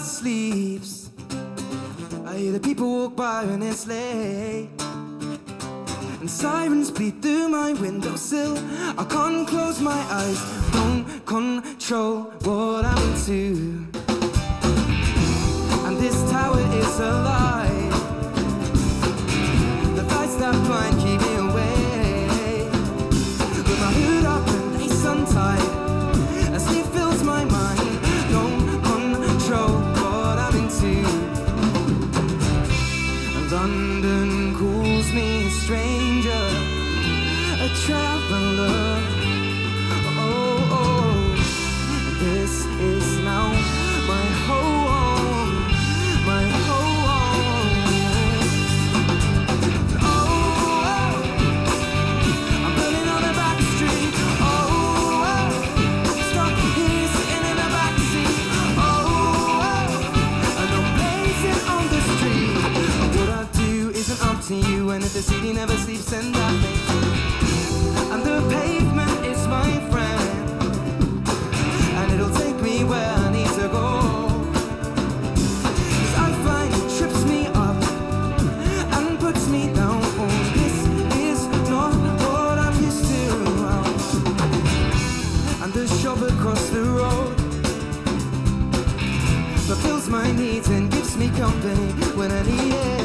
sleeps. I hear the people walk by when it's late. And sirens bleed through my windowsill. I can't close my eyes, don't control what I'm into. And this tower is a London calls me a stranger, a traveler. The city never sleeps, makes you. And the pavement is my friend, and it'll take me where I need to go. 'Cause I find it trips me up and puts me down. Oh, this is not what I'm used to. And the shop across the road fulfills my needs and gives me company when I need it.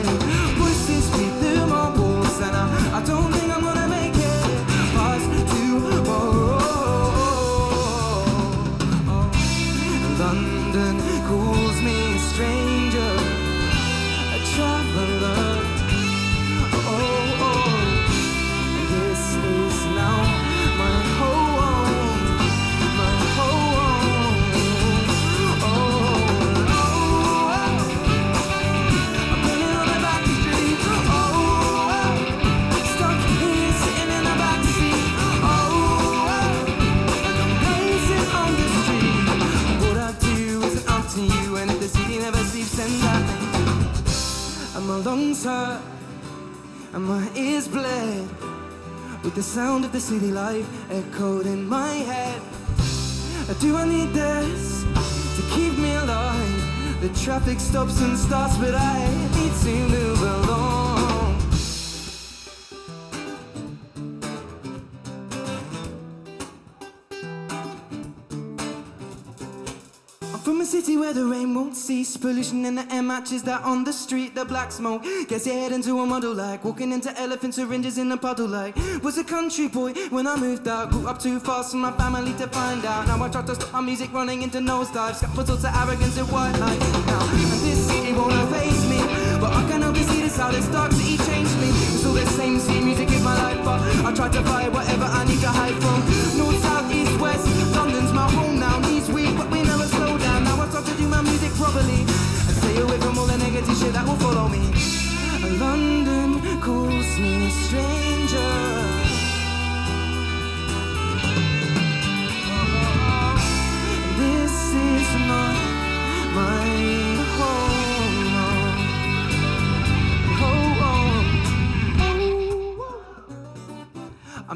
My lungs hurt and my ears bled with the sound of the city life echoed in my head. Do I need this to keep me alive? The traffic stops and starts, but I need to move along. From a city where the rain won't cease. Pollution in the air matches that on the street. The black smoke gets your head into a muddle like walking into elephant syringes in a puddle like. Was a country boy when I moved out. Grew up too fast for my family to find out. Now I try to stop my music running into nosedives. Got sorts of arrogance and white light. Now this city won't erase me, but I can only see this how this dark city changed me. It's all the same, see music is my life, but I try to fight whatever I need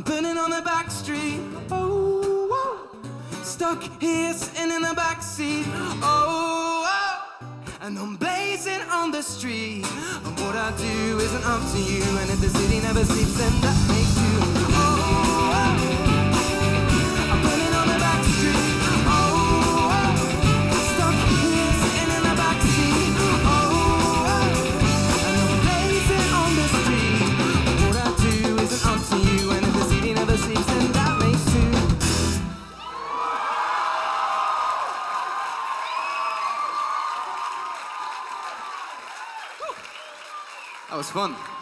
burning on the back street. Oh, oh. stuck here sitting in the back seat. Oh, oh. and I'm blazing on the street. And what I do isn't up to you. And if the city never sleeps, then that That was fun.